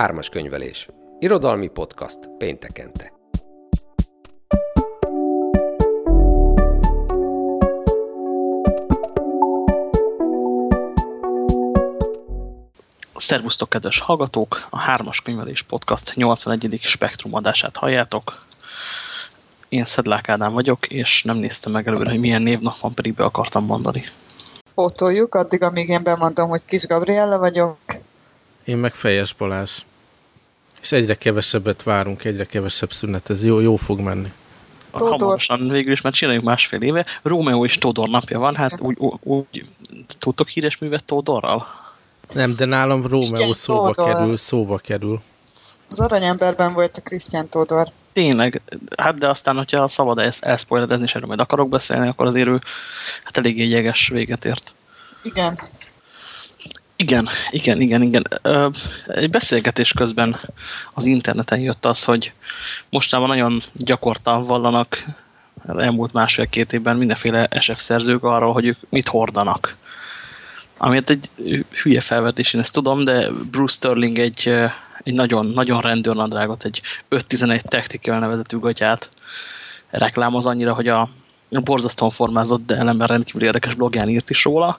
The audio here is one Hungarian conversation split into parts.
Ármas könyvelés. Irodalmi podcast péntekente. Szervusztok, kedves hallgatók! A Hármas Könyvelés Podcast 81. spektrum adását halljátok. Én Szedlák Ádám vagyok, és nem néztem meg előre, hogy milyen névnap van, pedig be akartam mondani. Pótoljuk, addig, amíg én bemondom, hogy Kis Gabriella vagyok. Én meg Fejes Balázs. És egyre kevesebbet várunk, egyre kevesebb szünet. Ez jó, jó fog menni. Hamarosan végül is, mert csináljuk másfél éve. Rómeó és Tódor napja van, hát úgy, úgy, úgy tudtok híres művet Tódorral? Nem, de nálam Rómeó szóba Tódor. kerül, szóba kerül. Az aranyemberben volt a Krisztián Tódor. Tényleg, hát de aztán, hogyha szabad ezt elszpoilerezni, és erről majd akarok beszélni, akkor azért ő hát eléggé jeges véget ért. Igen. Igen, igen, igen, igen. Egy beszélgetés közben az interneten jött az, hogy mostában nagyon gyakorta vallanak az elmúlt másfél-két évben mindenféle SF szerzők arról, hogy ők mit hordanak. Amit egy hülye felvetés, én ezt tudom, de Bruce Sterling egy, egy nagyon, nagyon rendőrnadrágot, egy 511 Tactical nevezetű gatyát reklámoz annyira, hogy a borzasztóan formázott, de ellenben rendkívül érdekes blogján írt is róla.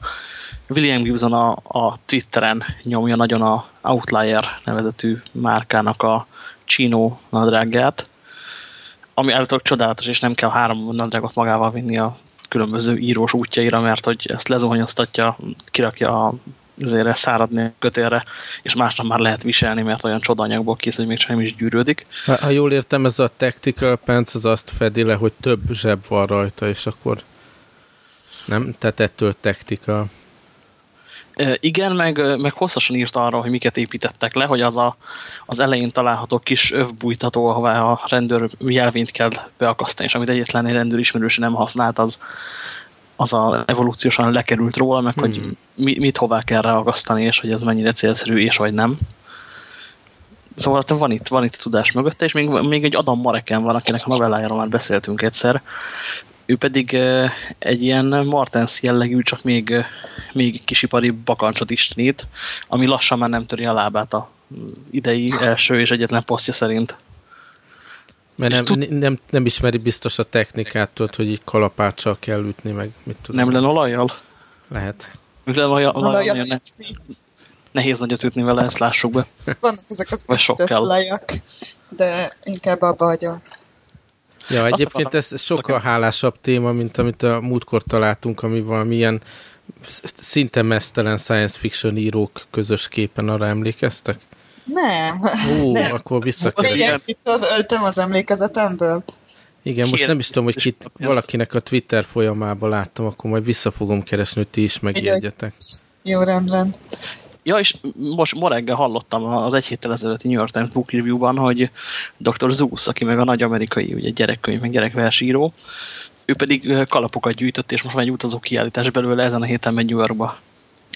William Gibson a, a Twitteren nyomja nagyon a Outlier nevezetű márkának a Chino nadrágját, ami általában csodálatos, és nem kell három nadrágot magával vinni a különböző írós útjaira, mert hogy ezt lezuhanyoztatja, kirakja a azért száradni kötélre, és másnap már lehet viselni, mert olyan csodanyagból kész, hogy még csak nem is gyűrődik. Ha, ha jól értem, ez a tactical pants az azt fedi le, hogy több zseb van rajta, és akkor nem? Tehát ettől tactical. Igen, meg, meg hosszasan írt arra, hogy miket építettek le, hogy az a, az elején található kis övbújtató, ahová a rendőr jelvényt kell beakasztani, és amit egyetlen egy rendőr ismerős nem használt, az, az a evolúciósan lekerült róla, meg hmm. hogy mi, mit hová kell ráakasztani, és hogy ez mennyire célszerű, és vagy nem. Szóval van itt, van itt tudás mögötte, és még, még egy Adam Mareken van, akinek a novellájáról már beszéltünk egyszer, ő pedig egy ilyen Martens jellegű, csak még, még kisipari bakancsot istenít, ami lassan már nem töri a lábát a idei első és egyetlen posztja szerint. Mert nem, tud... nem, nem ismeri biztos a technikát, tudod, hogy így kalapáccsal kell ütni, meg mit tudom. Nem len olajjal? Lehet. Len olajjal, ne, nehéz nagyot ütni vele, ezt lássuk be. Vannak ezek az olajak, de inkább abba hagyom. Ja, egyébként ez sokkal hálásabb téma, mint amit a múltkor találtunk, ami valamilyen szinte mesztelen science fiction írók közös képen arra emlékeztek? Nem. Ó, nem. akkor visszakeresem. Az öltem az emlékezetemből. Igen, most nem is tudom, hogy kit, valakinek a Twitter folyamában láttam, akkor majd vissza fogom keresni, hogy ti is megjegyetek. Jó, rendben. Ja, és most ma reggel hallottam az egy héttel ezelőtti New York Times Book Review-ban, hogy Dr. Zeus, aki meg a nagy amerikai ugye gyerekkönyv, meg gyerekversíró, ő pedig kalapokat gyűjtött, és most már egy utazó kiállítás belőle ezen a héten megy New Yorkba.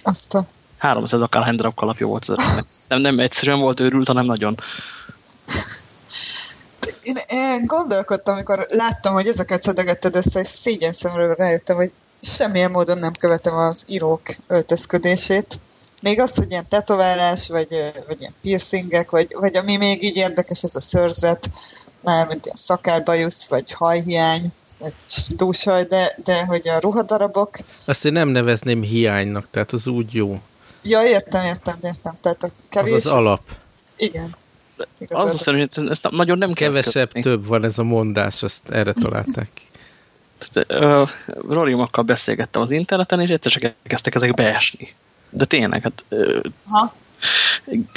Azt a... 300 akár handrap kalapja volt az nem, nem egyszerűen volt őrült, hanem nagyon. Én, én gondolkodtam, amikor láttam, hogy ezeket szedegetted össze, és szégyen szemről rájöttem, hogy semmilyen módon nem követem az írók öltözködését még az, hogy ilyen tetoválás, vagy, vagy ilyen piercingek, vagy, vagy ami még így érdekes, ez a szörzet, már mint ilyen szakálbajusz, vagy hajhiány, vagy dúsaj, de, de hogy a ruhadarabok... Azt én nem nevezném hiánynak, tehát az úgy jó. Ja, értem, értem, értem. Tehát a kevés... Az az alap. Igen. Az azt hogy ezt nagyon nem Kevesebb, több van ez a mondás, azt erre találták ki. Roriumakkal beszélgettem az interneten, és egyszer csak elkezdtek ezek beesni. De tényleg, hát... Ha?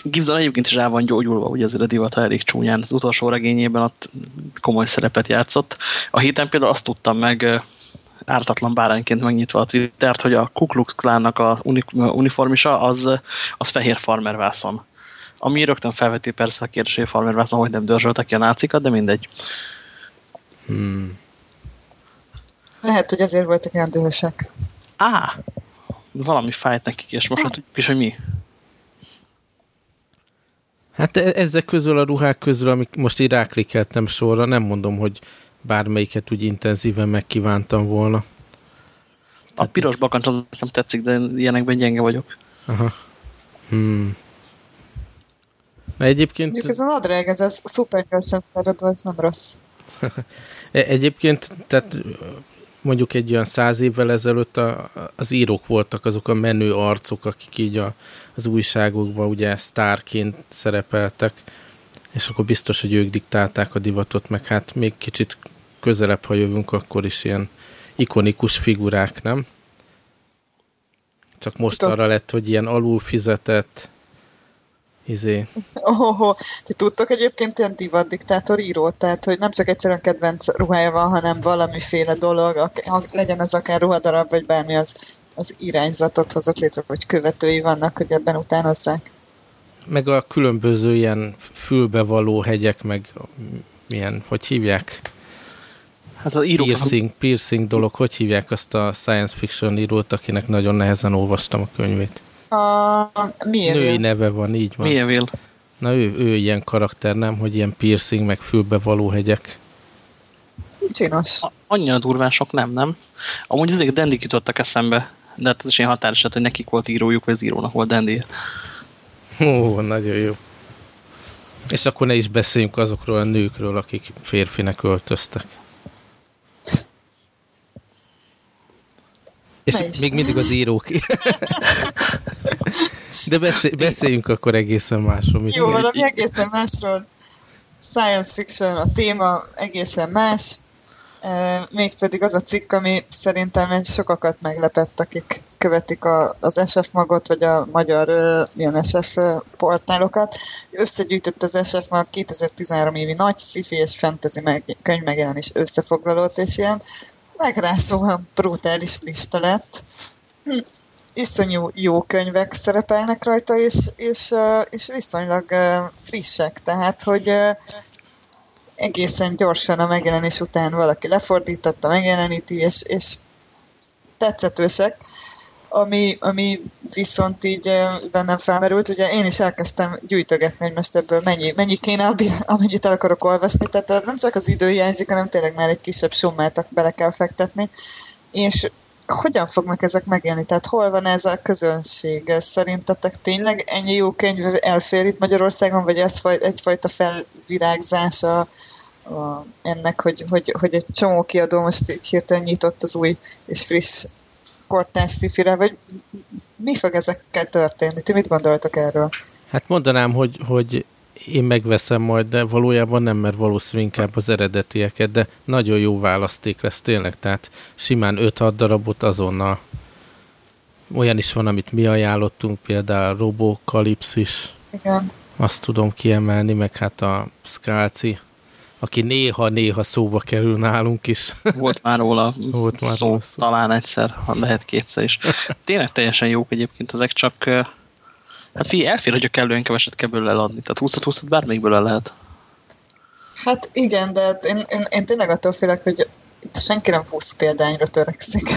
Gibson egyébként is rá van gyógyulva, ugye azért a divata elég csúnyán. Az utolsó regényében ott komoly szerepet játszott. A héten például azt tudtam meg, ártatlan bárányként megnyitva a Twittert, hogy a Ku Klux Klánnak a uniformisa az, az fehér farmervászon. Ami rögtön felveti persze a kérdés, hogy a farmervászon hogy nem dörzsöltek ki a nácikat, de mindegy. Hmm. Lehet, hogy ezért voltak olyan dühösek. Á, valami fájt nekik, és most tudjuk is, hogy mi. Hát e- ezek közül a ruhák közül, amik most így ráklikeltem sorra, nem mondom, hogy bármelyiket úgy intenzíven megkívántam volna. A Tehát piros bakancs az nem tetszik, de ilyenekben gyenge vagyok. Aha. Hmm. Na egyébként... Mondjuk ez a nadrág, ez, ez szuper gyorsan száradó, ez nem rossz. E- egyébként, tehát mondjuk egy olyan száz évvel ezelőtt a, az írók voltak azok a menő arcok, akik így a, az újságokban ugye sztárként szerepeltek, és akkor biztos, hogy ők diktálták a divatot, meg hát még kicsit közelebb, ha jövünk, akkor is ilyen ikonikus figurák, nem? Csak most arra lett, hogy ilyen alul fizetett, izé. Oh, oh, ti tudtok egyébként ilyen divat diktátor író, tehát hogy nem csak egyszerűen kedvenc ruhája van, hanem valamiféle dolog, legyen az akár ruhadarab, vagy bármi az, az irányzatot hozott létre, vagy követői vannak, hogy ebben utánozzák. Meg a különböző ilyen fülbevaló hegyek, meg milyen, hogy hívják? Hát az írók... Piercing, piercing dolog, hogy hívják azt a science fiction írót, akinek nagyon nehezen olvastam a könyvét? A Mieville. Női neve van, így van. Mieville. Na ő, ő ilyen karakter, nem? Hogy ilyen piercing, meg fülbevaló hegyek. Csinos. Annyira durvások nem, nem? Amúgy azért Dandy jutottak eszembe, de hát ez is ilyen határeset, hogy nekik volt írójuk, vagy az írónak volt Dandy. Ó, nagyon jó. És akkor ne is beszéljünk azokról a nőkről, akik férfinek öltöztek. És még mindig az írók. De beszél, beszéljünk akkor egészen másról. Jó, valami egészen másról. Science fiction, a téma egészen más. E, mégpedig az a cikk, ami szerintem sokakat meglepett, akik követik a, az SF magot, vagy a magyar uh, ilyen SF portálokat. Összegyűjtött az SF mag 2013 évi nagy sci-fi és fantasy meg, könyv megjelenés összefoglalót, és ilyen megrázóan brutális lista lett. Hm. Iszonyú jó könyvek szerepelnek rajta, és, és, és viszonylag frissek, tehát, hogy egészen gyorsan a megjelenés után valaki lefordította, megjeleníti, és, és tetszetősek. Ami, ami viszont így bennem felmerült, ugye én is elkezdtem gyűjtögetni, hogy most ebből mennyi, mennyi kéne, amennyit el akarok olvasni, tehát nem csak az idő hiányzik, hanem tényleg már egy kisebb summát bele kell fektetni, és hogyan fognak ezek megélni? Tehát hol van ez a közönség? Szerintetek tényleg ennyi jó könyv elfér itt Magyarországon, vagy ez egyfajta felvirágzás a, a, ennek, hogy, hogy, hogy egy csomó kiadó most így hirtelen nyitott az új és friss kortárs szifire, vagy mi fog ezekkel történni? Ti mit gondoltok erről? Hát mondanám, hogy, hogy én megveszem majd, de valójában nem, mert valószínűleg inkább az eredetieket, de nagyon jó választék lesz tényleg, tehát simán 5-6 darabot azonnal. Olyan is van, amit mi ajánlottunk, például Robokalipszis. Igen. Azt tudom kiemelni, meg hát a Skálci aki néha-néha szóba kerül nálunk is. Volt már róla Volt már szó, róla szó, talán egyszer, ha lehet kétszer is. Tényleg teljesen jók egyébként ezek, csak hát figyelj, elfér, hogy a kellően keveset kell belőle eladni. Tehát 20 20 bármelyikből el lehet. Hát igen, de hát én, én, én tényleg attól félek, hogy senki nem 20 példányra törekszik.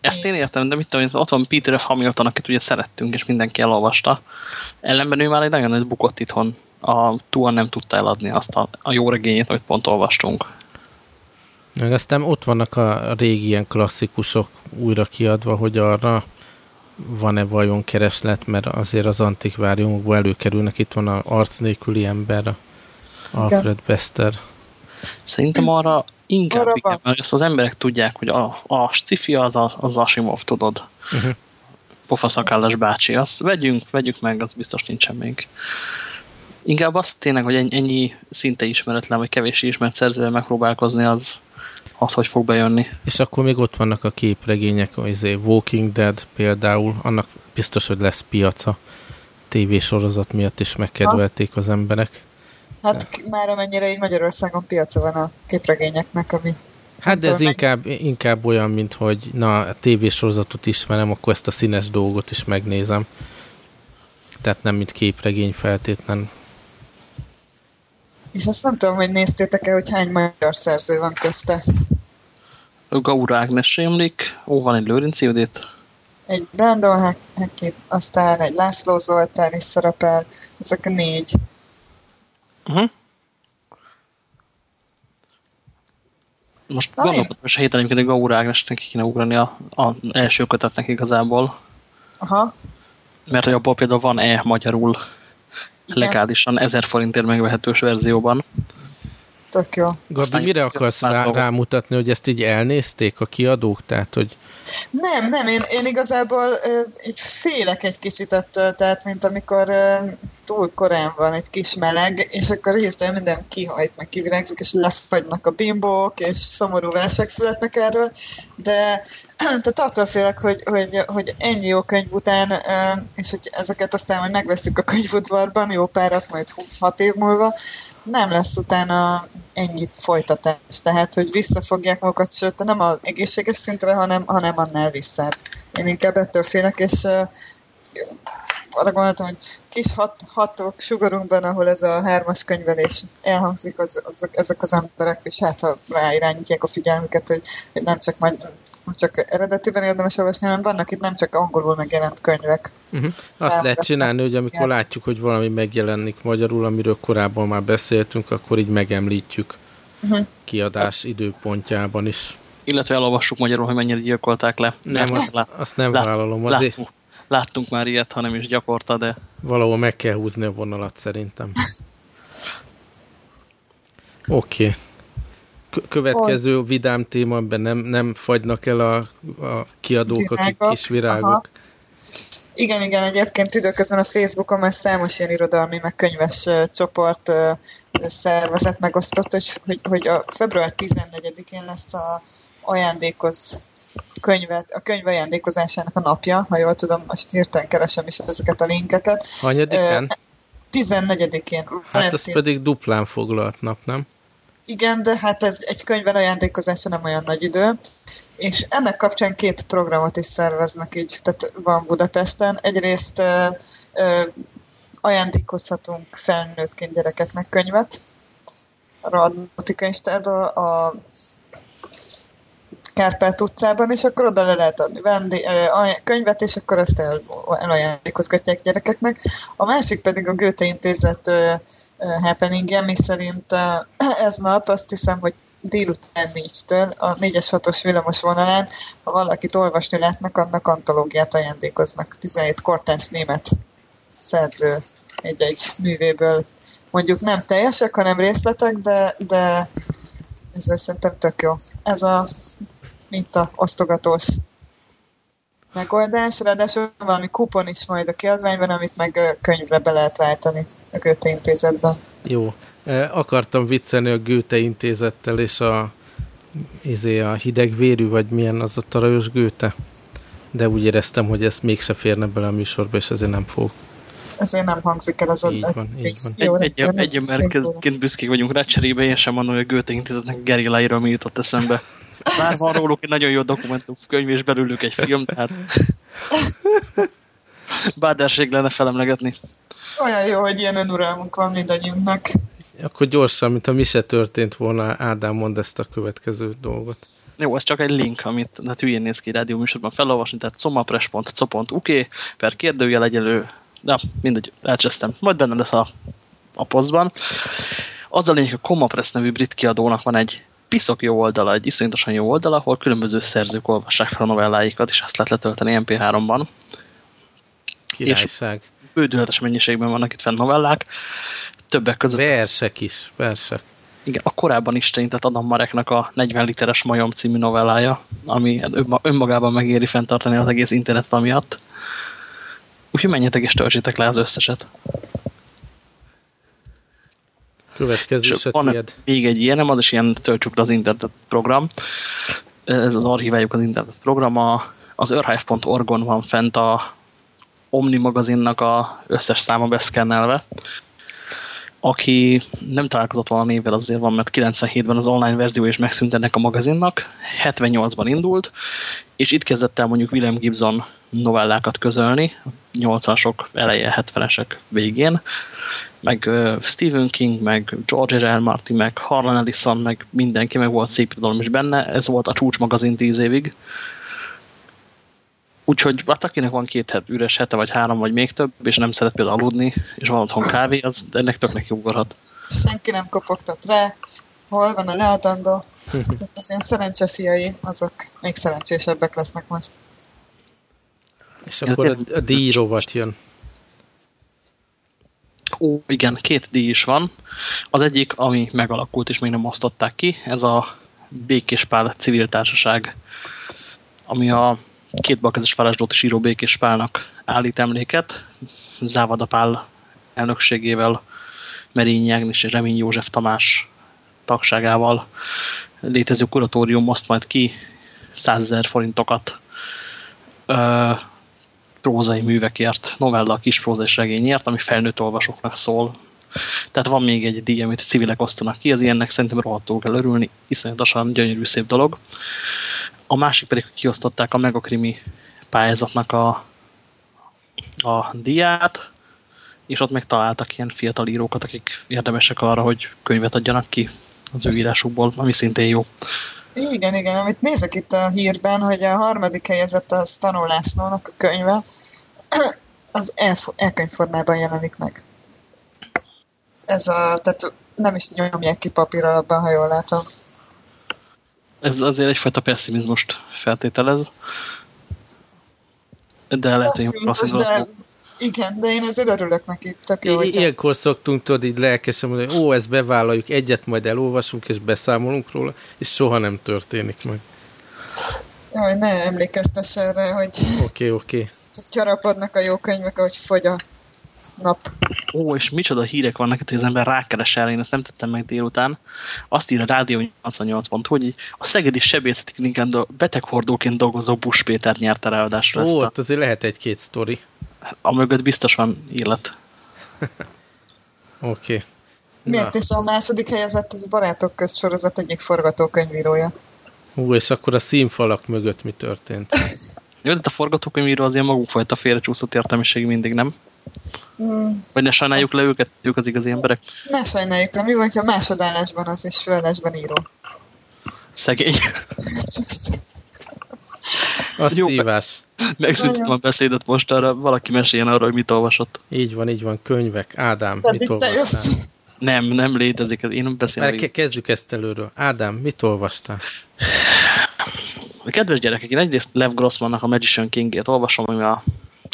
Ezt én értem, de mit tudom, ott van Peter F. Hamilton, akit ugye szerettünk, és mindenki elolvasta. Ellenben ő már egy nagyon nagy bukott itthon a Tua nem tudta eladni azt a, a jó regényét, amit pont olvastunk. Meg aztán ott vannak a régi ilyen klasszikusok újra kiadva, hogy arra van-e vajon kereslet, mert azért az antikváriumokból előkerülnek. Itt van a arc nélküli ember, Alfred Bester. Szerintem arra inkább, arra inkább mert azt az emberek tudják, hogy a, a sci az, az, az Asimov, tudod. Uh -huh. Pofaszakállas bácsi. Azt vegyünk, vegyük meg, az biztos nincsen még. Inkább azt tényleg, hogy ennyi szinte ismeretlen, vagy kevés ismert szerzővel megpróbálkozni, az, az, hogy fog bejönni. És akkor még ott vannak a képregények, az Walking Dead például, annak biztos, hogy lesz piaca. tévésorozat miatt is megkedvelték az emberek. Hát de. már amennyire így Magyarországon piaca van a képregényeknek, ami Hát de ez inkább, inkább olyan, mint hogy na, a tévésorozatot ismerem, akkor ezt a színes dolgot is megnézem. Tehát nem mint képregény feltétlen és azt nem tudom, hogy néztétek-e, hogy hány magyar szerző van közte. Gaur Ágnes emlik, ó, van egy Lőrinci Judit. Egy Brandon Hackett, aztán egy László Zoltán is szerepel, ezek a négy. Uh -huh. Most gondolkodom, hogy a héten egyébként a Gaur Ágnesnek kéne ugrani a, a első kötetnek igazából. Aha. Mert hogy abból például van E magyarul legálisan 1000 forintért megvehetős verzióban. Tök jó. Gabi, mire akarsz rá, rámutatni, hogy ezt így elnézték a kiadók? Tehát, hogy Nem, nem, én, én igazából ö, így félek egy kicsit ettől, tehát mint amikor ö, túl korán van egy kis meleg, és akkor hirtelen minden kihajt, meg kivirágzik, és lefagynak a bimbók, és szomorú versek születnek erről, de tehát attól félek, hogy, hogy, hogy ennyi jó könyv után, és hogy ezeket aztán majd megveszük a könyvudvarban, jó párat, majd hat év múlva, nem lesz utána ennyit folytatás. Tehát, hogy visszafogják magukat, sőt, nem az egészséges szintre, hanem, hanem annál visszább. Én inkább ettől félek, és uh, arra gondoltam, hogy kis hat, hatok sugarunkban, ahol ez a hármas könyvelés elhangzik, az, az, ezek az emberek, és hát ha ráirányítják a figyelmüket, hogy, hogy nem csak majd nem csak eredetiben érdemes olvasni, hanem vannak itt nem csak angolul megjelent könyvek. uh-huh. azt Nem, lehet csinálni, hogy amikor Igen. látjuk, hogy valami megjelenik magyarul, amiről korábban már beszéltünk, akkor így megemlítjük Uh-huh. kiadás időpontjában is. Illetve elolvassuk magyarul, hogy mennyire gyilkolták le. Nem, azt, lát- azt nem lát- vállalom. Azért láttunk, láttunk már ilyet, ha nem is gyakorta, de valahol meg kell húzni a vonalat szerintem. Oké. Okay. Következő vidám téma, amiben nem, nem fagynak el a, a kiadók, akik Virágok, kis virágok. aha. Igen, igen, egyébként időközben a Facebookon már számos ilyen irodalmi, meg könyves ö, csoport ö, szervezet megosztott, hogy, hogy, hogy a február 14-én lesz a ajándékoz könyvet, a könyv ajándékozásának a napja, ha jól tudom, most hirtelen keresem is ezeket a linkeket. Hanyadikán? 14-én. Hát Valentin- pedig duplán foglalt nap, nem? Igen, de hát ez egy könyvvel ajándékozása nem olyan nagy idő, és ennek kapcsán két programot is szerveznek így, tehát van Budapesten. Egyrészt ö, ö, ajándékozhatunk felnőttként gyerekeknek könyvet a Radnóti könyvtárba, a Kárpát utcában, és akkor oda le lehet adni vendé- könyvet, és akkor ezt el, elajándékozgatják gyerekeknek. A másik pedig a Goethe Intézet happeningje, mi szerint ez nap azt hiszem, hogy délután négytől a 4-es 6-os villamos vonalán, ha valakit olvasni látnak, annak antológiát ajándékoznak. 17 kortárs német szerző egy-egy művéből. Mondjuk nem teljesek, hanem részletek, de, de ezzel szerintem tök jó. Ez a minta osztogatós megoldás, ráadásul valami kupon is majd a kiadványban, amit meg könyvre be lehet váltani a Goethe intézetben. Jó. Akartam viccelni a Goethe intézettel, és a, izé, a hideg vérű, vagy milyen az a tarajos Goethe. De úgy éreztem, hogy ez mégse férne bele a műsorba, és ezért nem fogok. Ezért nem hangzik el az a... Így van, így van. Jó, egy, egy, egy emberként büszkék vagyunk rá, cserébe én sem mondom, hogy a Goethe intézetnek gerilláiról mi jutott eszembe. Már van róluk egy nagyon jó dokumentumkönyv, és belőlük egy film, tehát báderség lenne felemlegetni. Olyan jó, hogy ilyen önuralmunk van mindannyiunknak. Akkor gyorsan, mint ha mi se történt volna, Ádám mond ezt a következő dolgot. Jó, ez csak egy link, amit hát hülyén néz ki rádió műsorban felolvasni, tehát somapres.co.uk per kérdőjel egyelő, na, mindegy, elcsesztem, majd benne lesz a, a posztban. Az a lényeg, hogy a Comapress nevű brit kiadónak van egy piszok jó oldala, egy iszonyatosan jó oldala, ahol különböző szerzők olvassák fel a novelláikat, és azt lehet letölteni MP3-ban. Királyság. Bődületes mennyiségben vannak itt fenn novellák, többek között Versek is, versek. igen, a korábban is tehát Adam Mareknak a 40 literes majom című novellája, ami önma- önmagában megéri fenntartani az egész internet amiatt. Úgyhogy menjetek és töltsétek le az összeset. Következő És van tiéd. még egy ilyenem, az is ilyen töltsük le az internet program. Ez az archiváljuk az internet program. A, az archive.org-on van fent a Omni magazinnak a összes száma beszkennelve. Aki nem találkozott volna névvel, azért van, mert 97-ben az online verzió is megszűnt ennek a magazinnak, 78-ban indult, és itt kezdett el mondjuk William Gibson novellákat közölni, 80-asok eleje, 70-esek végén, meg uh, Stephen King, meg George R. R. Martin, meg Harlan Ellison, meg mindenki, meg volt szép irodalom is benne, ez volt a csúcs magazin 10 évig. Úgyhogy hát akinek van két het, üres hete, vagy három, vagy még több, és nem szeret például aludni, és van otthon kávé, az ennek tök neki ugorhat. Senki nem kopogtat rá, hol van a leadandó. Az ilyen szerencsefiai, azok még szerencsésebbek lesznek most. És akkor a, a díjrovat jön. Ó, igen, két díj is van. Az egyik, ami megalakult és még nem osztották ki, ez a Békéspál civil társaság, ami a két balkezes varázslót író Békéspálnak állít emléket. Závada Pál elnökségével, Merényi Ágnes és Remény József Tamás tagságával létező kuratórium oszt majd ki 100 ezer forintokat prózai művekért, novella, kis próza és regényért, ami felnőtt olvasóknak szól. Tehát van még egy díj, amit civilek osztanak ki, az ilyennek szerintem rohadtul kell örülni, iszonyatosan gyönyörű szép dolog. A másik pedig kiosztották a Megakrimi pályázatnak a, a díját, és ott megtaláltak ilyen fiatal írókat, akik érdemesek arra, hogy könyvet adjanak ki az ő írásukból, ami szintén jó. Igen, igen, amit nézek itt a hírben, hogy a harmadik helyezett a Stanó Lászlónak a könyve, az elkönyvformában jelenik meg. Ez a, tehát nem is nyomják ki papír alapban, ha jól látom. Ez azért egyfajta pessimizmust feltételez. De lehet, hogy rossz igen, de én ezért örülök neki, tök jó. I- ilyenkor szoktunk tudod így lelkesen mondani, ó, ezt bevállaljuk, egyet majd elolvasunk, és beszámolunk róla, és soha nem történik meg. Jaj, ne emlékeztes erre, hogy... Oké, okay, oké. Okay. Gyarapodnak a jó könyvek, ahogy fogy a nap. Ó, és micsoda hírek vannak hogy az ember rákeres erre, én ezt nem tettem meg délután. Azt ír a Rádió 88 pont, hogy a Szegedi Sebészeti Klinikán beteghordóként dolgozó Busz Péter nyerte ráadásra Ó, ezt a... azért lehet egy-két sztori a mögött biztos van élet. Oké. Okay. Miért is a második helyezett az Barátok közt sorozat egyik forgatókönyvírója? Hú, és akkor a színfalak mögött mi történt? Jó, de a forgatókönyvíró azért maguk fajta félrecsúszott értelmiség mindig, nem? Mm. Vagy ne sajnáljuk le őket, ők az igazi emberek? Ne sajnáljuk le, mi van, ha másodállásban az és főállásban író? Szegény. A szívás. Megszüntetem a beszédet most arra, valaki meséljen arra, hogy mit olvasott. Így van, így van, könyvek. Ádám, De mit olvastál? Nem, nem létezik, én beszélek. Már kezdjük ezt előről. Ádám, mit olvastál? A kedves gyerekek, én egyrészt Lev Grossmannak a Magician King-ét olvasom, ami a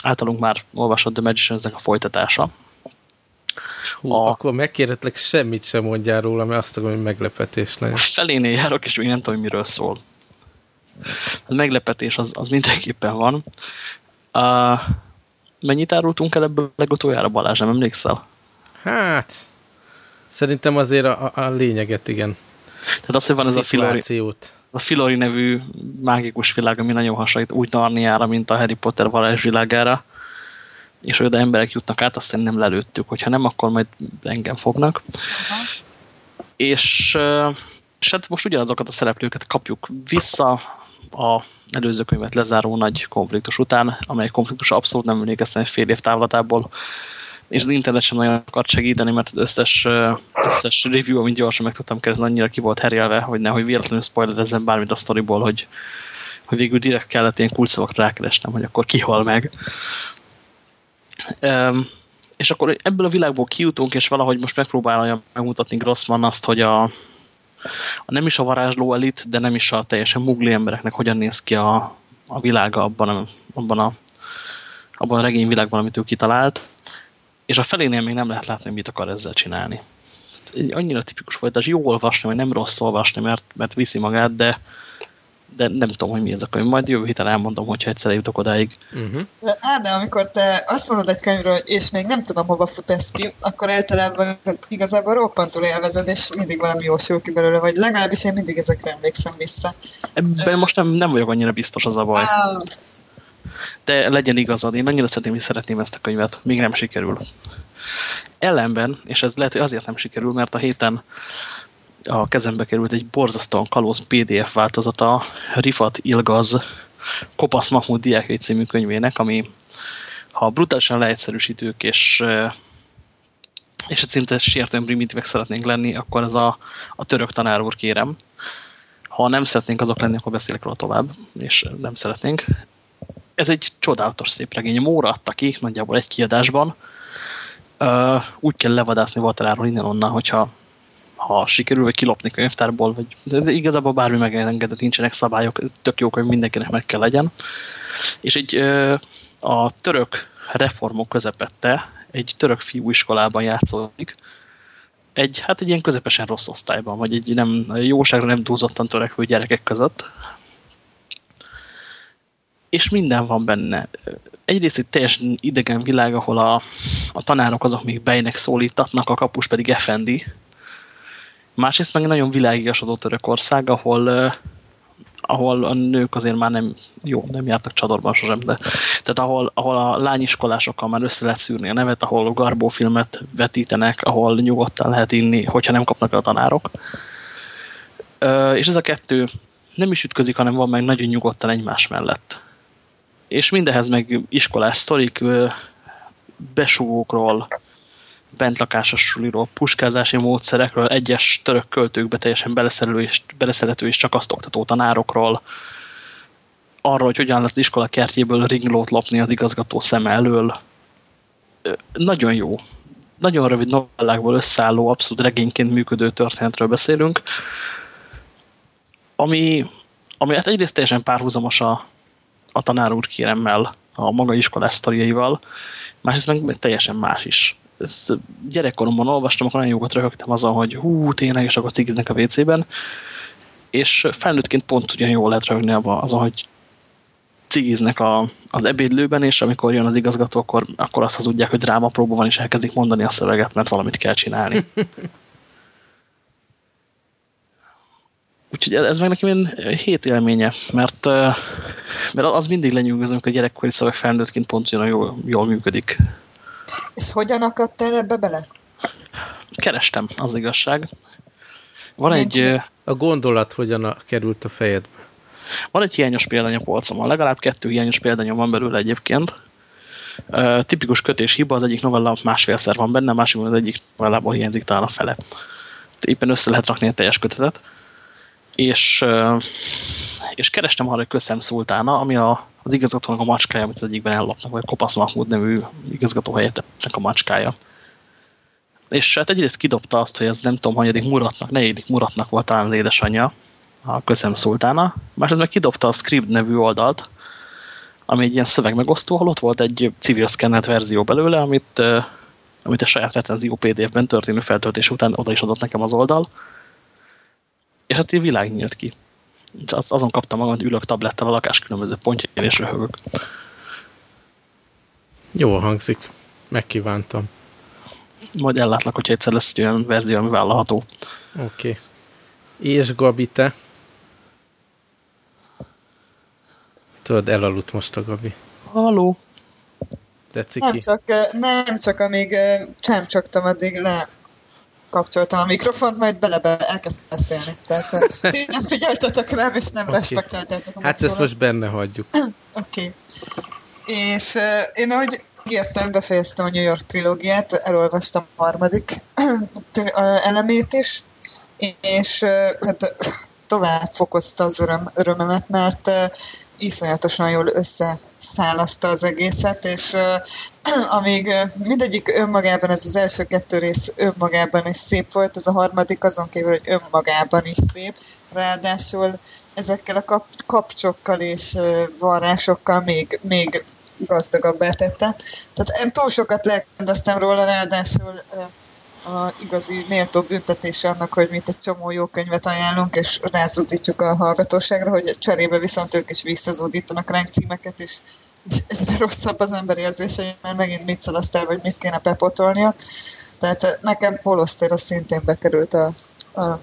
általunk már olvasott The magician a folytatása. Hú, a... akkor megkéretlek, semmit sem mondjál róla, mert azt akarom, hogy meglepetés legyen. Felénél járok, és még nem tudom, hogy miről szól. A meglepetés az, az mindenképpen van. Uh, mennyit árultunk el ebből legutoljára, Balázs, nem emlékszel? Hát, szerintem azért a, a lényeget, igen. Tehát az, hogy van a ez a Filori, a Filori nevű mágikus világ, ami nagyon hasonlít úgy Narniára, mint a Harry Potter varázsvilágára, és oda emberek jutnak át, aztán nem lelőttük, hogyha nem, akkor majd engem fognak. -huh. És, és hát most ugyanazokat a szereplőket kapjuk vissza, a előző könyvet lezáró nagy konfliktus után, amely konfliktus abszolút nem emlékeztem egy fél év távlatából, és az internet sem nagyon akart segíteni, mert az összes, összes review, amit gyorsan meg tudtam keresni, annyira ki volt herélve, hogy nehogy véletlenül spoilerezem bármit a sztoriból, hogy, hogy végül direkt kellett ilyen kulcsszavakra rákeresnem, hogy akkor kihal meg. Um, és akkor ebből a világból kijutunk, és valahogy most megpróbálja megmutatni Grossman azt, hogy a nem is a varázsló elit, de nem is a teljesen mugli embereknek hogyan néz ki a, a világa abban a, abban a, abban a regényvilágban, amit ő kitalált, és a felénél még nem lehet látni, hogy mit akar ezzel csinálni. Egy annyira tipikus folytás, jó olvasni, vagy nem rossz olvasni, mert, mert viszi magát, de, de nem tudom, hogy mi ez a könyv. Majd jövő héten elmondom, hogyha egyszer jutok odáig. Uh-huh. Ádám, amikor te azt mondod egy könyvről, és még nem tudom, hova fut ez ki, akkor általában igazából roppantul élvezed, és mindig valami jó sül ki belőle, vagy legalábbis én mindig ezekre emlékszem vissza. Ebben most nem, nem vagyok annyira biztos az a baj. Ah. De legyen igazad, én annyira szeretném, hogy szeretném ezt a könyvet. Még nem sikerül. Ellenben, és ez lehet, hogy azért nem sikerül, mert a héten a kezembe került egy borzasztóan kalóz PDF változata Rifat Ilgaz Kopasz Mahmud diákai című könyvének, ami ha brutálisan leegyszerűsítők és és egy szinte sértően primitívek szeretnénk lenni, akkor ez a, a török tanár úr kérem. Ha nem szeretnénk azok lenni, akkor beszélek róla tovább, és nem szeretnénk. Ez egy csodálatos szép regény. Móra adta ki, nagyjából egy kiadásban. Úgy kell levadászni Vataláról innen-onnan, hogyha ha sikerül, vagy kilopni könyvtárból, vagy de igazából bármi megengedett, nincsenek szabályok, tök jó hogy mindenkinek meg kell legyen. És egy a török reformok közepette egy török fiú iskolában játszódik, egy, hát egy ilyen közepesen rossz osztályban, vagy egy nem, jóságra nem túlzottan törekvő gyerekek között. És minden van benne. Egyrészt egy teljesen idegen világ, ahol a, a tanárok azok még bejnek szólítatnak, a kapus pedig effendi. Másrészt meg nagyon világigasodó Törökország, ahol ahol a nők azért már nem, jó, nem jártak csadorban sosem, de tehát ahol, ahol a lányiskolásokkal már össze lehet szűrni a nevet, ahol Garbó filmet vetítenek, ahol nyugodtan lehet inni, hogyha nem kapnak a tanárok. És ez a kettő nem is ütközik, hanem van meg nagyon nyugodtan egymás mellett. És mindehez meg iskolás sztorik, besúgókról, bentlakásos suliról, puskázási módszerekről, egyes török költőkbe teljesen és, beleszerető és csak azt oktató tanárokról, arról, hogy hogyan lehet iskola kertjéből ringlót lopni az igazgató szem elől. Nagyon jó. Nagyon rövid novellákból összeálló, abszolút regényként működő történetről beszélünk, ami, ami hát egyrészt teljesen párhuzamos a, a tanár úr kéremmel, a maga iskolás sztoriaival, másrészt meg teljesen más is ezt gyerekkoromban olvastam, akkor nagyon jókat röhögtem azon, hogy hú, tényleg, és akkor cigiznek a WC-ben. És felnőttként pont ugyan jól lehet röhögni azon, hogy cigiznek a, az ebédlőben, és amikor jön az igazgató, akkor, akkor azt hazudják, hogy drámapróba van, és elkezdik mondani a szöveget, mert valamit kell csinálni. Úgyhogy ez meg nekem hét élménye, mert, mert az mindig lenyűgözünk, hogy a gyerekkori szöveg felnőttként pont olyan jól, jól működik. És hogyan akadtál ebbe bele? Kerestem, az igazság. Van Nincs egy... A gondolat hogyan a, került a fejedbe? Van egy hiányos példány a polcomon. Legalább kettő hiányos példányom van belőle egyébként. Uh, tipikus kötés hiba, az egyik novella másfélszer van benne, másik az egyik novellából hiányzik talán a fele. Éppen össze lehet rakni egy teljes kötetet. És, uh, és kerestem arra egy köszem szultána, ami a az igazgatónak a macskája, amit az egyikben ellopnak, vagy Kopasz Mahmud nevű igazgató helyettek a macskája. És hát egyrészt kidobta azt, hogy ez nem tudom, hanyadik muratnak, negyedik muratnak volt talán az édesanyja, a Köszem Szultána. Másrészt meg kidobta a Script nevű oldalt, ami egy ilyen szövegmegosztó, ahol ott volt egy civil szkennelt verzió belőle, amit, amit a saját recenzió PDF-ben történő feltöltés után oda is adott nekem az oldal. És hát egy világ nyílt ki az, azon kaptam magam, hogy ülök tablettel a lakás különböző pontjain, és röhögök. Jó hangzik. Megkívántam. Majd ellátlak, hogyha egyszer lesz egy olyan verzió, ami vállalható. Oké. Okay. És Gabi, te? Tudod, elaludt most a Gabi. Halló. Tetszik nem csak, nem csak amíg csámcsogtam, addig le kapcsoltam a mikrofont, majd bele, -be elkezdtem beszélni. Tehát nem figyeltetek rám, és nem okay. respekteltetek a Hát ezt most benne hagyjuk. Oké. okay. És uh, én ahogy ígértem, befejeztem a New York trilógiát, elolvastam a harmadik elemét is, és uh, hát tovább fokozta az öröm, örömemet, mert uh, iszonyatosan jól összeszállazta az egészet, és uh, amíg uh, mindegyik önmagában, ez az első kettő rész önmagában is szép volt, ez a harmadik azon kívül, hogy önmagában is szép, ráadásul ezekkel a kap, kapcsokkal és uh, varrásokkal még, még gazdagabbá tette. Tehát én túl sokat lekendeztem róla, ráadásul uh, a igazi méltó büntetése annak, hogy mi egy csomó jó könyvet ajánlunk, és rázudítjuk a hallgatóságra, hogy cserébe viszont ők is visszazúdítanak ránk címeket, és, és egyre rosszabb az ember érzése, mert megint mit szalaszt vagy mit kéne bepotolnia. Tehát nekem Polosztéra szintén bekerült a, a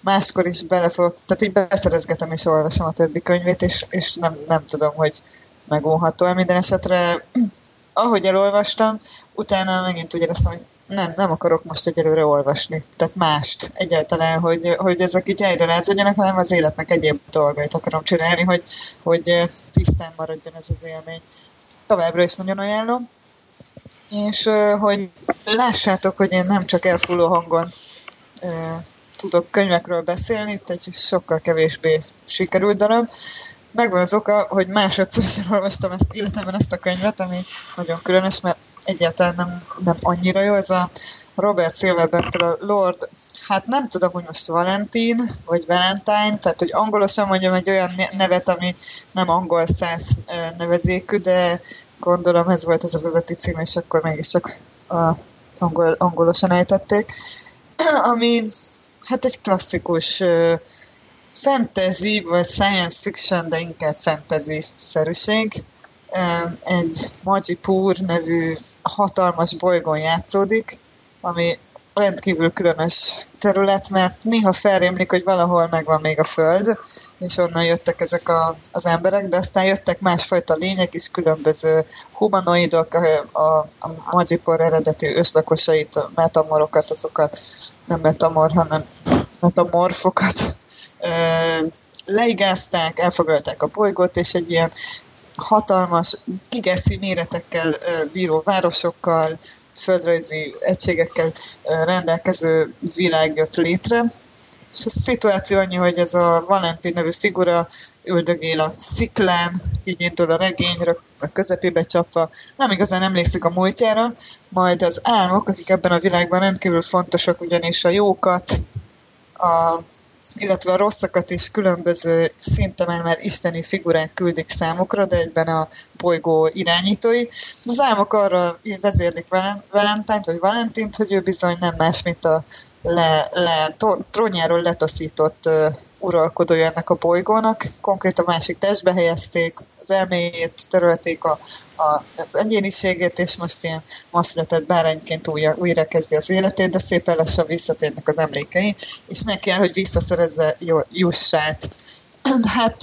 máskor is belefog, tehát így beszerezgetem és olvasom a többi könyvét, és, és nem, nem tudom, hogy megóható Minden esetre, ahogy elolvastam, utána megint úgy éreztem, hogy nem, nem akarok most egyelőre olvasni. Tehát mást egyáltalán, hogy, hogy ezek így helyre lázadjanak, hanem az életnek egyéb dolgait akarom csinálni, hogy, hogy tisztán maradjon ez az élmény. Továbbra is nagyon ajánlom. És hogy lássátok, hogy én nem csak elfulló hangon tudok könyvekről beszélni, itt egy sokkal kevésbé sikerült darab. Megvan az oka, hogy másodszor is olvastam ezt életemben ezt a könyvet, ami nagyon különös, mert egyáltalán nem, nem annyira jó. Ez a Robert Silverberg a Lord, hát nem tudom, hogy most Valentin, vagy Valentine, tehát hogy angolosan mondjam egy olyan nevet, ami nem angol száz nevezékű, de gondolom ez volt az eredeti cím, és akkor mégiscsak a angol, angolosan ejtették, ami hát egy klasszikus uh, fantasy vagy science fiction, de inkább fantasy-szerűség. Egy Majipur nevű hatalmas bolygón játszódik, ami rendkívül különös terület, mert néha felrémlik, hogy valahol megvan még a Föld, és onnan jöttek ezek a, az emberek, de aztán jöttek másfajta lények is, különböző humanoidok, a, a, a Majipor eredeti őslakosait, metamorokat, azokat, nem metamor, hanem metamorfokat leigázták, elfoglalták a bolygót, és egy ilyen hatalmas, gigeszi méretekkel bíró városokkal, földrajzi egységekkel rendelkező világ jött létre. És a szituáció annyi, hogy ez a Valentin nevű figura üldögél a sziklán, így indul a regényre, a közepébe csapva, nem igazán emlékszik a múltjára, majd az álmok, akik ebben a világban rendkívül fontosak, ugyanis a jókat, a illetve a rosszakat is különböző szinten már isteni figurák küldik számukra, de egyben a bolygó irányítói. Az álmok arra vezérlik Valentányt, vagy Valentint, hogy ő bizony nem más, mint a le, le, trónjáról letaszított uralkodója ennek a bolygónak. Konkrét a másik testbe helyezték, az elméjét törölték a, a, az egyéniségét, és most ilyen maszületett bárányként újra, újra kezdi az életét, de szépen lassan visszatérnek az emlékei, és neki kell, hogy visszaszerezze Jussát. Hát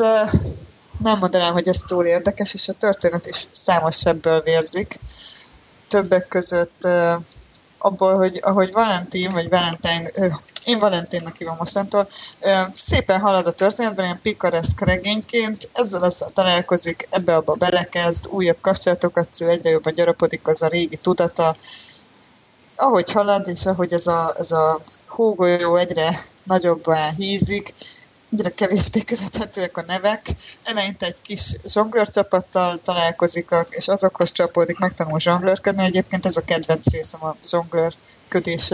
nem mondanám, hogy ez túl érdekes, és a történet is számos sebből vérzik. Többek között abból, hogy ahogy Valentin, vagy Valentine, én Valentinnak hívom mostantól, szépen halad a történetben, ilyen pikareszk regényként, ezzel az találkozik, ebbe-abba belekezd, újabb kapcsolatokat szül, egyre jobban gyarapodik az a régi tudata, ahogy halad, és ahogy ez a, ez a hógolyó egyre nagyobbá hízik, egyre kevésbé követhetőek a nevek. Eleinte egy kis zsonglőr csapattal találkozik, és azokhoz csapódik, megtanul zsonglőrködni. Egyébként ez a kedvenc részem a zsonglőrködés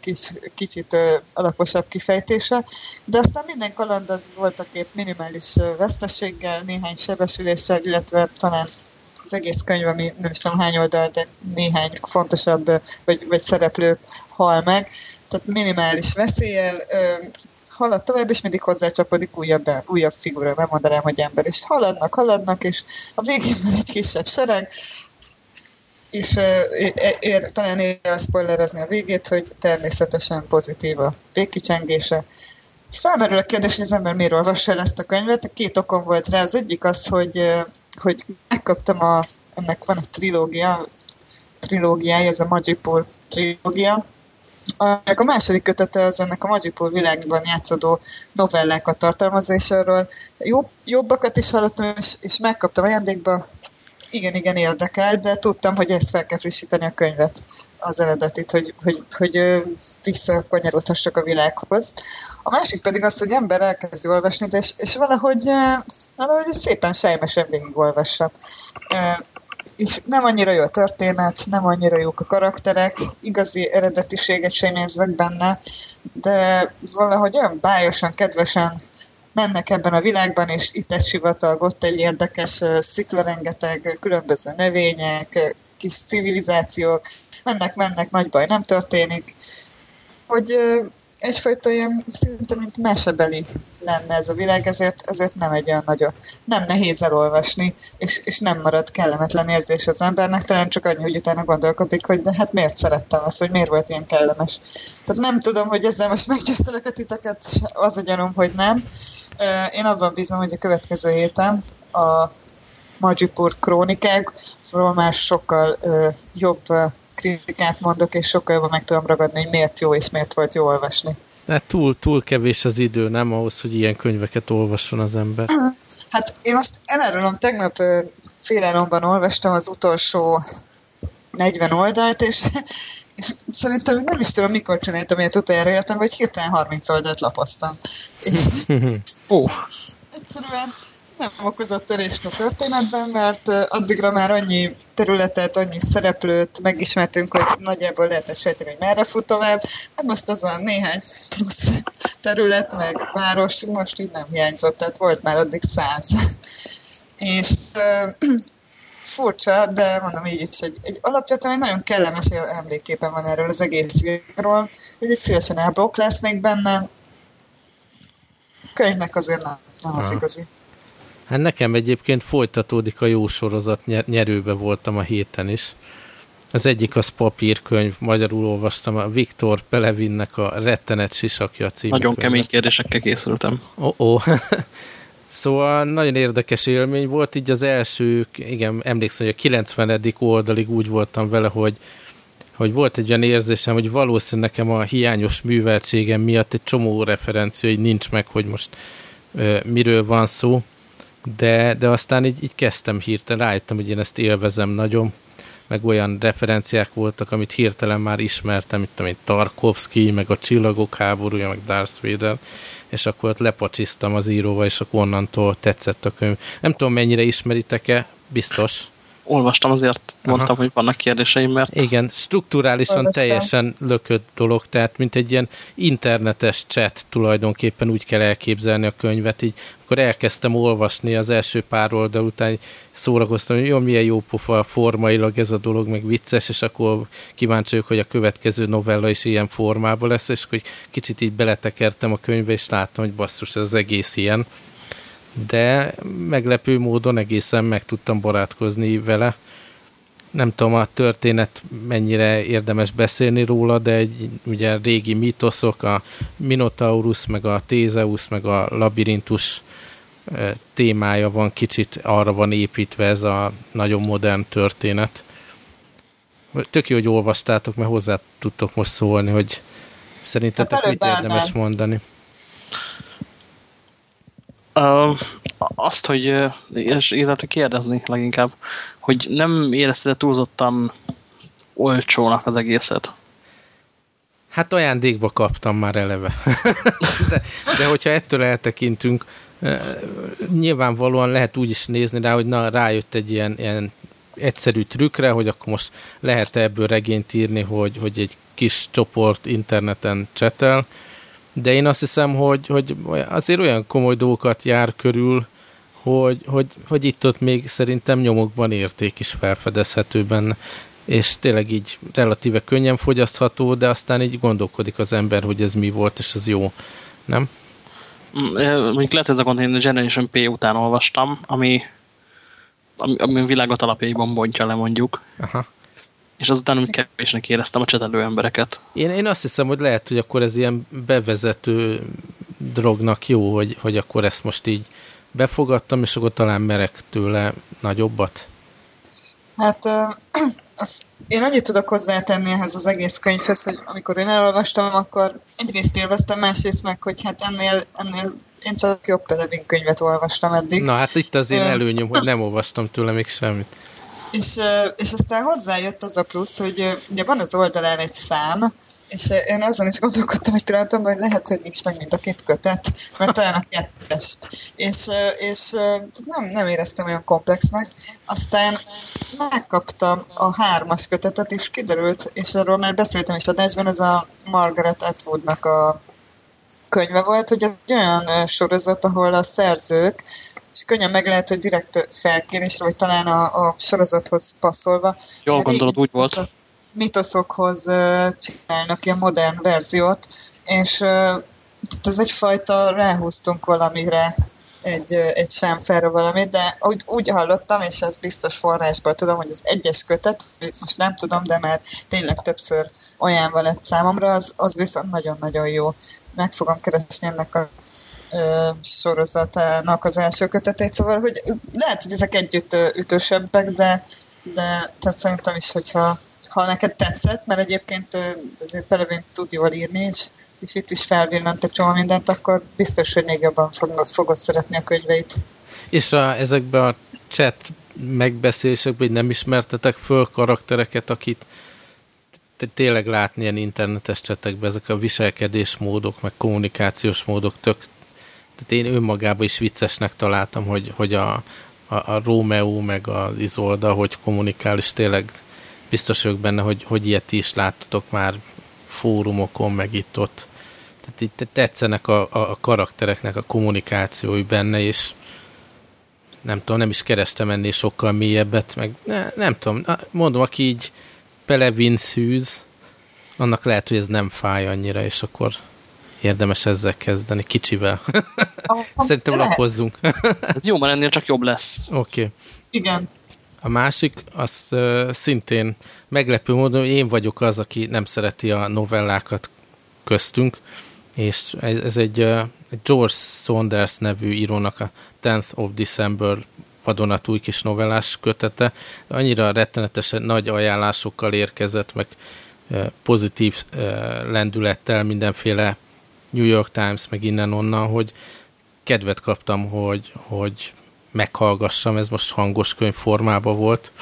kis, kicsit alaposabb kifejtése, de aztán minden kaland az voltak épp minimális veszteséggel, néhány sebesüléssel, illetve talán az egész könyv, ami nem is tudom hány oldal, de néhány fontosabb vagy, vagy szereplő hal meg, tehát minimális veszéllyel, halad tovább, és mindig hozzácsapódik újabb, újabb figura, nem mondanám, hogy ember, és haladnak, haladnak, és a végén van egy kisebb sereg, és ér, ér, talán ér spoilerezni a végét, hogy természetesen pozitív a végkicsengése. Felmerül a kérdés, hogy az ember miért olvassa el ezt a könyvet. Két okom volt rá. Az egyik az, hogy, hogy megkaptam a, ennek van a trilógia, trilógiája, ez a Majipur trilógia, a második kötete az ennek a Majipur világban játszódó novellákat tartalmaz, és arról jobb, jobbakat is hallottam, és, és megkaptam ajándékba. Igen, igen, érdekel, de tudtam, hogy ezt fel kell frissíteni a könyvet, az eredetit, hogy, hogy, hogy visszakanyarodhassak a világhoz. A másik pedig az, hogy ember elkezdi olvasni, és, és valahogy, valahogy szépen sejmesen végigolvassa és nem annyira jó a történet, nem annyira jók a karakterek, igazi eredetiséget sem érzek benne, de valahogy olyan bájosan, kedvesen mennek ebben a világban, és itt egy sivatag, ott egy érdekes szikla különböző növények, kis civilizációk, mennek, mennek, nagy baj nem történik, hogy egyfajta ilyen szinte, mint mesebeli lenne ez a világ, ezért, ezért nem egy olyan nagyon, nem nehéz elolvasni, és, és nem marad kellemetlen érzés az embernek, talán csak annyi, hogy utána gondolkodik, hogy de hát miért szerettem ezt, vagy miért volt ilyen kellemes. Tehát nem tudom, hogy ezzel most meggyőztelek a titeket, az a gyanúm, hogy nem. Én abban bízom, hogy a következő héten a Majipur krónikákról már sokkal jobb kritikát mondok, és sokkal jobban meg tudom ragadni, hogy miért jó és miért volt jó olvasni. De túl, túl kevés az idő, nem ahhoz, hogy ilyen könyveket olvasson az ember. Hát én most elárulom, tegnap félelomban olvastam az utolsó 40 oldalt, és, és szerintem nem is tudom, mikor csináltam ilyet utoljára életem, vagy hirtelen 30 oldalt lapoztam. És, Ó. Egyszerűen nem okozott törést a történetben, mert addigra már annyi területet, annyi szereplőt megismertünk, hogy nagyjából lehetett sejteni, hogy merre fut tovább. Hát most az a néhány plusz terület, meg város most így nem hiányzott, tehát volt már addig száz. És furcsa, de mondom így is, egy, egy alapvetően egy nagyon kellemes emléképen van erről az egész világról, hogy egy szívesen elbroklesznék benne. Könyvnek azért nem, nem az igazi. Hát nekem egyébként folytatódik a jó sorozat, nyer nyerőbe voltam a héten is. Az egyik az papírkönyv, magyarul olvastam a Viktor Pelevinnek a Rettenet sisakja című Nagyon könyve. kemény kérdésekkel készültem. Ó, oh, oh. Szóval nagyon érdekes élmény volt, így az első, igen, emlékszem, hogy a 90. oldalig úgy voltam vele, hogy, hogy volt egy olyan érzésem, hogy valószínűleg nekem a hiányos műveltségem miatt egy csomó referencia hogy nincs meg, hogy most ö, miről van szó, de, de aztán így, így kezdtem hirtelen, rájöttem, hogy én ezt élvezem nagyon, meg olyan referenciák voltak, amit hirtelen már ismertem, mint amit Tarkovsky, meg a Csillagok háborúja, meg Darth Vader, és akkor ott lepacsisztam az íróval, és akkor onnantól tetszett a könyv. Nem tudom, mennyire ismeritek-e, biztos. Olvastam, azért mondtam, Aha. hogy vannak kérdéseim, mert... Igen, strukturálisan Olvastam. teljesen lökött dolog, tehát mint egy ilyen internetes chat tulajdonképpen úgy kell elképzelni a könyvet, így akkor elkezdtem olvasni az első pár oldal után, szórakoztam, hogy jó, milyen jó pofa formailag ez a dolog, meg vicces, és akkor kíváncsi vagyok, hogy a következő novella is ilyen formában lesz, és akkor kicsit így beletekertem a könyvbe, és láttam, hogy basszus, ez az egész ilyen. De meglepő módon egészen meg tudtam barátkozni vele nem tudom, a történet mennyire érdemes beszélni róla, de egy ugye régi mítoszok, a Minotaurus, meg a Tézeus, meg a labirintus témája van, kicsit arra van építve ez a nagyon modern történet. Tök jó, hogy olvastátok, mert hozzá tudtok most szólni, hogy szerintetek Hát mit érdemes mondani. Uh, azt, hogy, és illetve kérdezni leginkább, hogy nem érezted túlzottan olcsónak az egészet. Hát ajándékba kaptam már eleve. de, de hogyha ettől eltekintünk, nyilvánvalóan lehet úgy is nézni rá, hogy na, rájött egy ilyen, ilyen egyszerű trükkre, hogy akkor most lehet -e ebből regényt írni, hogy, hogy egy kis csoport interneten csetel, de én azt hiszem, hogy, hogy azért olyan komoly dolgokat jár körül, hogy, hogy, hogy itt-ott még szerintem nyomokban érték is felfedezhető benne és tényleg így relatíve könnyen fogyasztható, de aztán így gondolkodik az ember, hogy ez mi volt, és az jó, nem? Mm, Mondjuk lehet ez a gond, én Generation P után olvastam, ami, ami, ami világot alapjaiban bontja le mondjuk, Aha. És azután úgy kevésnek éreztem a csetelő embereket. Én, én azt hiszem, hogy lehet, hogy akkor ez ilyen bevezető drognak jó, hogy, hogy akkor ezt most így befogadtam, és akkor talán merek tőle nagyobbat. Hát ö, az, én annyit tudok hozzátenni ehhez az egész könyvhöz, hogy amikor én elolvastam, akkor egyrészt élveztem, másrészt meg, hogy hát ennél, ennél én csak jobb könyvet olvastam eddig. Na hát itt az én előnyöm, hogy nem olvastam tőle még semmit. És, és aztán hozzájött az a plusz, hogy ugye van az oldalán egy szám, és én azon is gondolkodtam egy pillanatban, hogy lehet, hogy nincs meg mind a két kötet, mert talán a kettes. És, és nem, nem éreztem olyan komplexnek. Aztán megkaptam a hármas kötetet, és kiderült, és erről már beszéltem is adásban, ez a Margaret Atwoodnak a könyve volt, hogy ez egy olyan sorozat, ahol a szerzők, és könnyen meg lehet, hogy direkt felkérésre, vagy talán a, a sorozathoz passzolva, Jól gondolod, úgy volt. mitoszok- Mitoszokhoz csinálnak ilyen modern verziót, és ez egyfajta ráhúztunk valamire, egy, egy sámfára valamit, de úgy, úgy hallottam, és ez biztos forrásból tudom, hogy az egyes kötet, most nem tudom, de már tényleg többször olyanva lett számomra, az, az viszont nagyon-nagyon jó. Meg fogom keresni ennek a ö, sorozatának az első kötetét, szóval hogy lehet, hogy ezek együtt ütősebbek, de, de tehát szerintem is, hogyha ha neked tetszett, mert egyébként azért Pelevin tud jól írni, és, és itt is felvillant egy csomó mindent, akkor biztos, hogy még jobban fogod, fogod szeretni a könyveit. És a, ezekben a chat megbeszélésekben nem ismertetek föl karaktereket, akit tényleg látni ilyen internetes csetekben, ezek a viselkedésmódok, meg kommunikációs módok tök, tehát én önmagában is viccesnek találtam, hogy, hogy a, a, a Rómeó meg az Izolda, hogy kommunikál, és tényleg biztos vagyok benne, hogy, hogy ilyet is láttatok már fórumokon, meg itt ott. Tehát itt tetszenek a, a, a karaktereknek a kommunikációi benne, és nem tudom, nem is kerestem ennél sokkal mélyebbet, meg ne, nem tudom, mondom, aki így belevin szűz, annak lehet, hogy ez nem fáj annyira, és akkor érdemes ezzel kezdeni, kicsivel. Szerintem lapozzunk. jó, mert ennél csak jobb lesz. Oké. Okay. Igen. A másik, az uh, szintén meglepő módon, én vagyok az, aki nem szereti a novellákat köztünk, és ez, ez egy uh, George Saunders nevű írónak a 10th of December vadonatúj kis novellás kötete. Annyira rettenetesen nagy ajánlásokkal érkezett, meg uh, pozitív uh, lendülettel mindenféle New York Times, meg innen-onnan, hogy kedvet kaptam, hogy, hogy meghallgassam, ez most hangos könyv formában volt,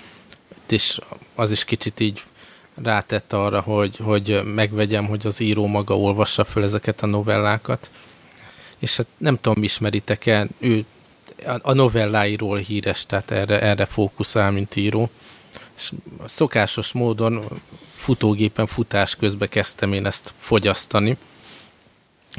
és az is kicsit így rátett arra, hogy, hogy megvegyem, hogy az író maga olvassa föl ezeket a novellákat. És hát nem tudom, ismeritek-e, ő a novelláiról híres, tehát erre, erre fókuszál, mint író. És szokásos módon futógépen futás közben kezdtem én ezt fogyasztani,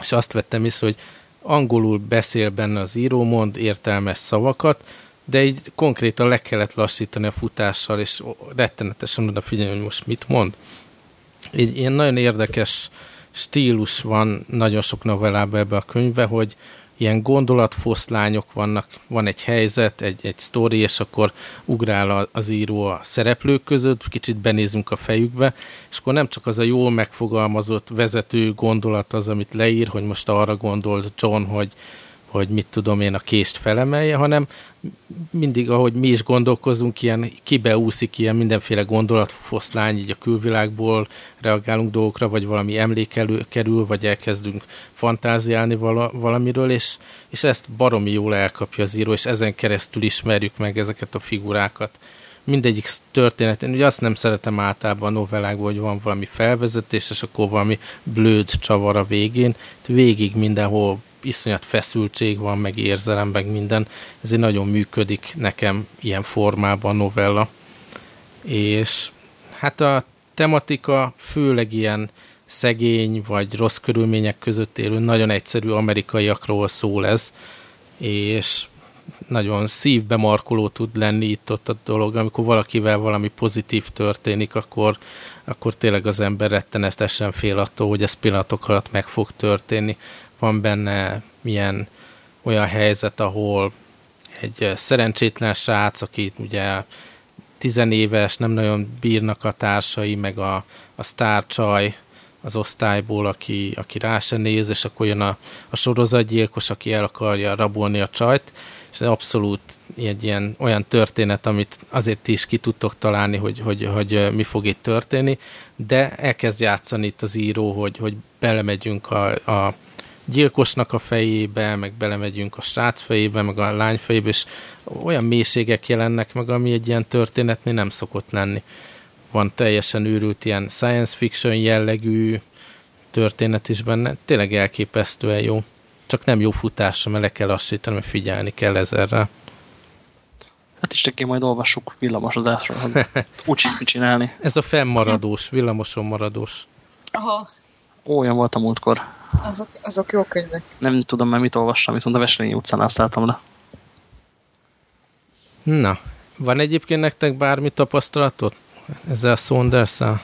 és azt vettem észre, hogy angolul beszél benne az író, mond értelmes szavakat, de így konkrétan le kellett lassítani a futással, és rettenetesen odafigyelni, hogy most mit mond. Egy ilyen nagyon érdekes stílus van nagyon sok novellában ebbe a könyvbe, hogy ilyen gondolatfoszlányok vannak, van egy helyzet, egy, egy sztori, és akkor ugrál az író a szereplők között, kicsit benézünk a fejükbe, és akkor nem csak az a jól megfogalmazott vezető gondolat az, amit leír, hogy most arra gondolt John, hogy hogy mit tudom én a kést felemelje, hanem mindig, ahogy mi is gondolkozunk, ilyen kibeúszik ilyen mindenféle gondolatfoszlány, így a külvilágból reagálunk dolgokra, vagy valami emlékelő kerül, vagy elkezdünk fantáziálni vala, valamiről, és, és ezt baromi jól elkapja az író, és ezen keresztül ismerjük meg ezeket a figurákat mindegyik történet, én ugye azt nem szeretem általában a novellákban, hogy van valami felvezetés, és akkor valami blőd csavar a végén. Végig mindenhol iszonyat feszültség van, meg érzelem, meg minden. Ezért nagyon működik nekem ilyen formában a novella. És hát a tematika főleg ilyen szegény vagy rossz körülmények között élő, nagyon egyszerű amerikaiakról szól ez, és nagyon szívbe markoló tud lenni itt-ott a dolog, amikor valakivel valami pozitív történik, akkor, akkor tényleg az ember rettenetesen fél attól, hogy ez pillanatok alatt meg fog történni van benne milyen olyan helyzet, ahol egy szerencsétlen srác, aki ugye tizenéves, nem nagyon bírnak a társai, meg a, a sztárcsaj az osztályból, aki, aki rá se néz, és akkor jön a, a sorozatgyilkos, aki el akarja rabolni a csajt, és ez abszolút egy ilyen olyan történet, amit azért is ki tudtok találni, hogy, hogy, hogy mi fog itt történni, de elkezd játszani itt az író, hogy, hogy belemegyünk a, a gyilkosnak a fejébe, meg belemegyünk a srác fejébe, meg a lány fejébe, és olyan mélységek jelennek meg, ami egy ilyen történetnél nem szokott lenni. Van teljesen őrült ilyen science fiction jellegű történet is benne, tényleg elképesztően jó. Csak nem jó futásra, mert le kell lassítani, mert figyelni kell ezerre. Hát is tekén majd olvassuk villamosozásról, úgy mit csinálni. Ez a fennmaradós, villamoson maradós. Aha. Olyan volt a múltkor. Azok, azok jó könyvek. Nem tudom mert mit olvassam, viszont a Veselényi utcán álltam le. Na, van egyébként nektek bármi tapasztalatot ezzel a saunders -el?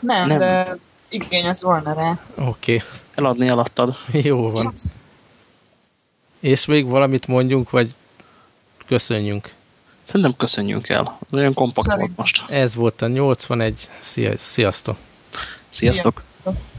Nem, Nem, de igény az volna rá. Oké. Okay. Eladni eladtad. Jó van. És még valamit mondjunk, vagy köszönjünk? Szerintem köszönjünk el. Olyan kompakt Szerint. volt most. Ez volt a 81. Szia, sziasztok! Sziasztok! Sziasztok.